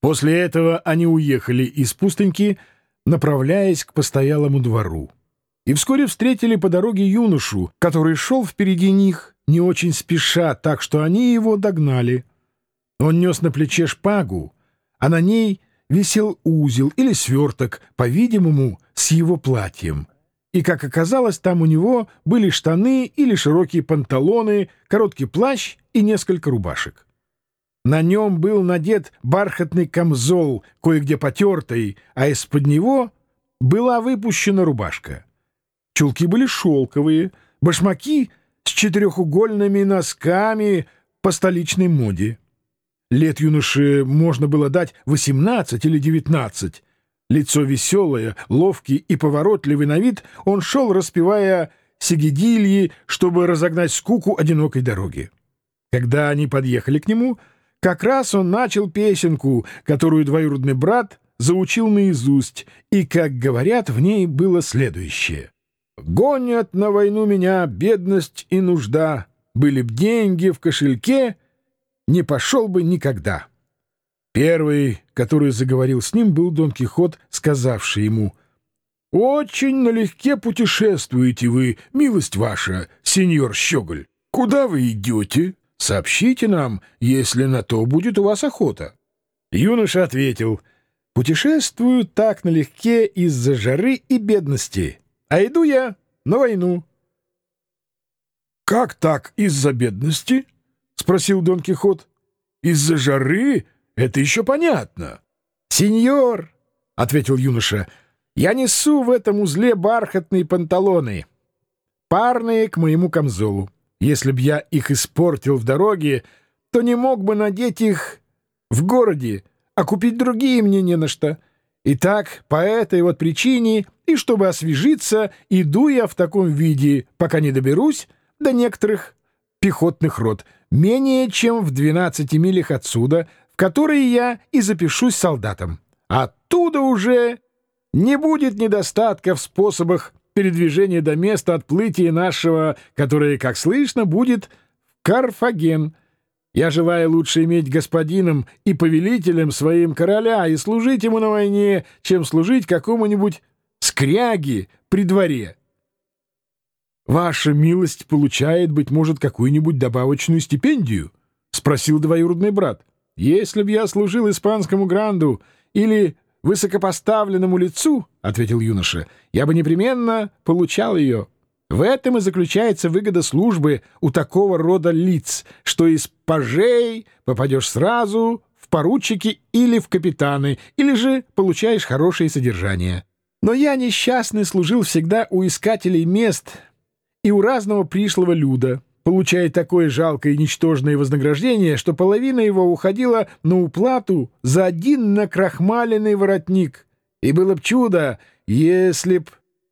После этого они уехали из пустыньки, направляясь к постоялому двору. И вскоре встретили по дороге юношу, который шел впереди них, не очень спеша, так что они его догнали. Он нес на плече шпагу, а на ней висел узел или сверток, по-видимому, с его платьем. И, как оказалось, там у него были штаны или широкие панталоны, короткий плащ и несколько рубашек. На нем был надет бархатный камзол, кое-где потертый, а из-под него была выпущена рубашка. Чулки были шелковые, башмаки с четырехугольными носками по столичной моде. Лет юноше можно было дать восемнадцать или девятнадцать. Лицо веселое, ловкий и поворотливый на вид, он шел, распевая сигидильи, чтобы разогнать скуку одинокой дороги. Когда они подъехали к нему — как раз он начал песенку, которую двоюродный брат заучил наизусть, и, как говорят, в ней было следующее. «Гонят на войну меня бедность и нужда, были б деньги в кошельке, не пошел бы никогда». Первый, который заговорил с ним, был Дон Кихот, сказавший ему «Очень налегке путешествуете вы, милость ваша, сеньор Щеголь. Куда вы идете?» Сообщите нам, если на то будет у вас охота. Юноша ответил, путешествую так налегке из-за жары и бедности, а иду я на войну. «Как так из-за бедности?» — спросил Дон Кихот. «Из-за жары? Это еще понятно». «Сеньор», — ответил юноша, — «я несу в этом узле бархатные панталоны, парные к моему камзолу. Если б я их испортил в дороге, то не мог бы надеть их в городе, а купить другие мне не на что. Итак, по этой вот причине, и чтобы освежиться, иду я в таком виде, пока не доберусь до некоторых пехотных рот, менее чем в 12 милях отсюда, в которые я и запишусь солдатом. Оттуда уже не будет недостатка в способах передвижение до места отплытия нашего, которое, как слышно, будет в Карфаген. Я желаю лучше иметь господином и повелителем своим короля и служить ему на войне, чем служить какому-нибудь скряге при дворе. Ваша милость получает, быть может, какую-нибудь добавочную стипендию? — спросил двоюродный брат. — Если б я служил испанскому гранду или высокопоставленному лицу, — ответил юноша, — я бы непременно получал ее. В этом и заключается выгода службы у такого рода лиц, что из пажей попадешь сразу в поручики или в капитаны, или же получаешь хорошее содержание. Но я несчастный служил всегда у искателей мест и у разного пришлого люда получает такое жалкое и ничтожное вознаграждение, что половина его уходила на уплату за один накрахмаленный воротник. И было б чудо, если б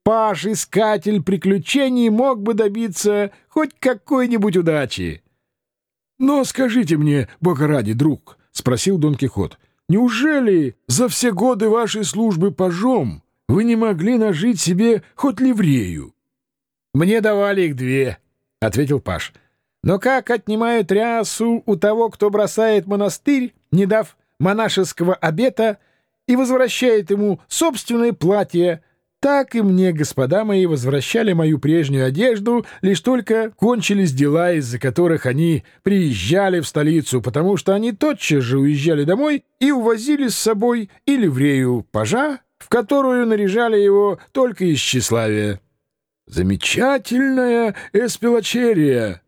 Паш-искатель приключений мог бы добиться хоть какой-нибудь удачи. — Но скажите мне, бога ради, друг, — спросил Дон Кихот, — неужели за все годы вашей службы пажом вы не могли нажить себе хоть ливрею? — Мне давали их две, — ответил Паш. «Но как отнимают рясу у того, кто бросает монастырь, не дав монашеского обета, и возвращает ему собственное платье, так и мне, господа мои, возвращали мою прежнюю одежду, лишь только кончились дела, из-за которых они приезжали в столицу, потому что они тотчас же уезжали домой и увозили с собой и ливрею пажа, в которую наряжали его только из тщеславия. «Замечательная эспилочерия!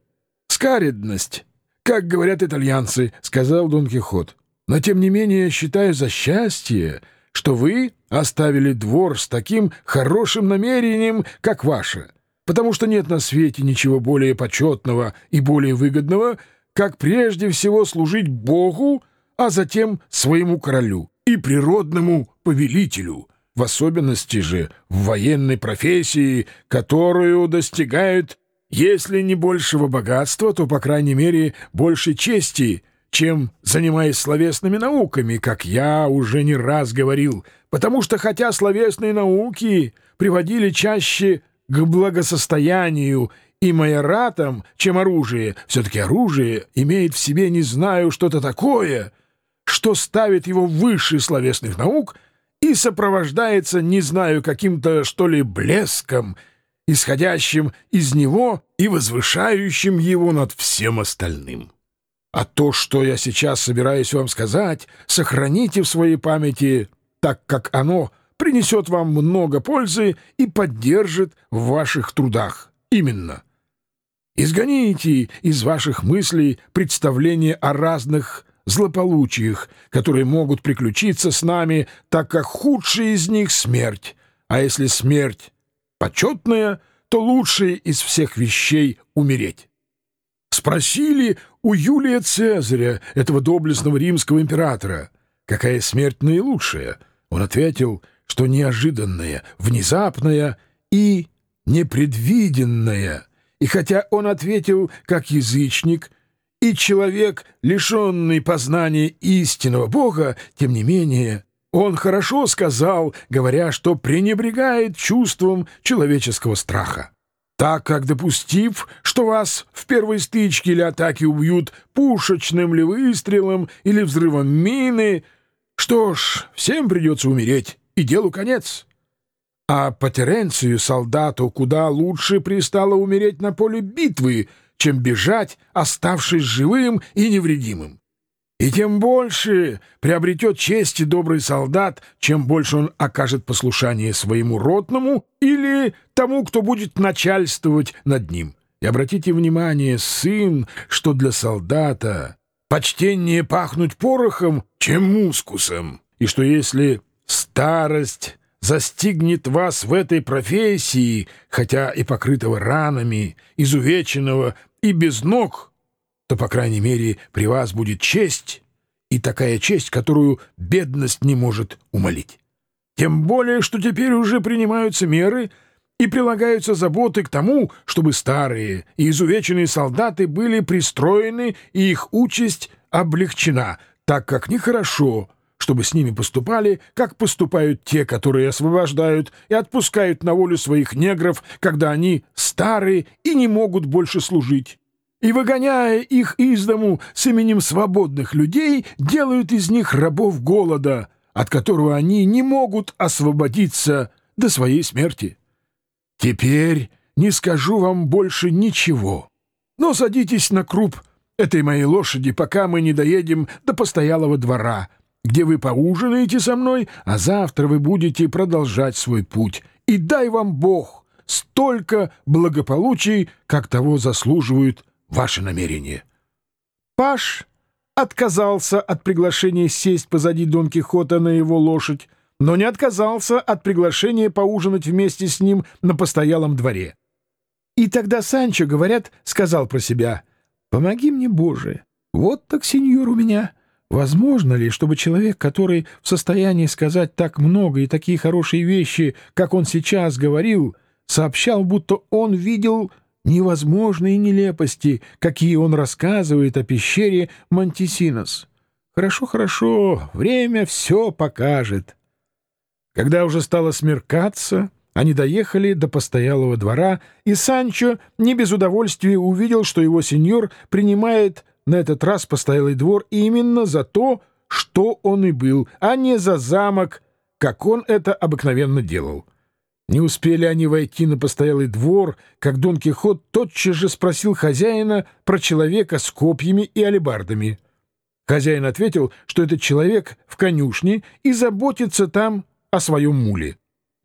Скаредность, как говорят итальянцы», — сказал Дон Кихот. «Но тем не менее считаю за счастье, что вы оставили двор с таким хорошим намерением, как ваше, потому что нет на свете ничего более почетного и более выгодного, как прежде всего служить Богу, а затем своему королю и природному повелителю» в особенности же в военной профессии, которую достигают, если не большего богатства, то, по крайней мере, больше чести, чем занимаясь словесными науками, как я уже не раз говорил, потому что хотя словесные науки приводили чаще к благосостоянию и майоратам, чем оружие, все-таки оружие имеет в себе, не знаю, что-то такое — что ставит его выше словесных наук и сопровождается, не знаю, каким-то, что ли, блеском, исходящим из него и возвышающим его над всем остальным. А то, что я сейчас собираюсь вам сказать, сохраните в своей памяти, так как оно принесет вам много пользы и поддержит в ваших трудах. Именно. Изгоните из ваших мыслей представления о разных злополучиях, которые могут приключиться с нами, так как худшая из них — смерть. А если смерть почетная, то лучшее из всех вещей — умереть. Спросили у Юлия Цезаря, этого доблестного римского императора, какая смерть наилучшая. Он ответил, что неожиданная, внезапная и непредвиденная. И хотя он ответил как язычник и человек, лишенный познания истинного Бога, тем не менее он хорошо сказал, говоря, что пренебрегает чувством человеческого страха так как, допустив, что вас в первой стычке или атаке убьют пушечным ли выстрелом или взрывом мины, что ж, всем придется умереть, и делу конец. А по Теренцию солдату куда лучше пристало умереть на поле битвы, чем бежать, оставшись живым и невредимым. И тем больше приобретет честь добрый солдат, чем больше он окажет послушание своему ротному или тому, кто будет начальствовать над ним. И обратите внимание, сын, что для солдата почтение пахнуть порохом, чем мускусом, и что если старость застигнет вас в этой профессии, хотя и покрытого ранами, изувеченного и без ног — то, по крайней мере, при вас будет честь, и такая честь, которую бедность не может умолить. Тем более, что теперь уже принимаются меры и прилагаются заботы к тому, чтобы старые и изувеченные солдаты были пристроены и их участь облегчена, так как нехорошо, чтобы с ними поступали, как поступают те, которые освобождают и отпускают на волю своих негров, когда они старые и не могут больше служить. И, выгоняя их из дому с именем свободных людей, делают из них рабов голода, от которого они не могут освободиться до своей смерти. Теперь не скажу вам больше ничего, но садитесь на круп этой моей лошади, пока мы не доедем до постоялого двора, где вы поужинаете со мной, а завтра вы будете продолжать свой путь. И дай вам Бог столько благополучий, как того заслуживают ваше намерение. Паш отказался от приглашения сесть позади Дон Кихота на его лошадь, но не отказался от приглашения поужинать вместе с ним на постоялом дворе. И тогда Санчо, говорят, сказал про себя, «Помоги мне, Боже, вот так сеньор у меня». Возможно ли, чтобы человек, который в состоянии сказать так много и такие хорошие вещи, как он сейчас говорил, сообщал, будто он видел невозможные нелепости, какие он рассказывает о пещере Монтисинос. Хорошо, хорошо, время все покажет. Когда уже стало смеркаться, они доехали до постоялого двора, и Санчо не без удовольствия увидел, что его сеньор принимает на этот раз постоялый двор именно за то, что он и был, а не за замок, как он это обыкновенно делал. Не успели они войти на постоялый двор, как Дон Кихот тотчас же спросил хозяина про человека с копьями и алебардами. Хозяин ответил, что этот человек в конюшне и заботится там о своем муле.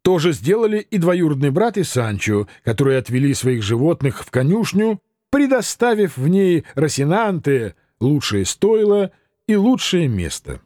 То же сделали и двоюродный брат и Санчо, которые отвели своих животных в конюшню, предоставив в ней Росинанте лучшее стойло и лучшее место.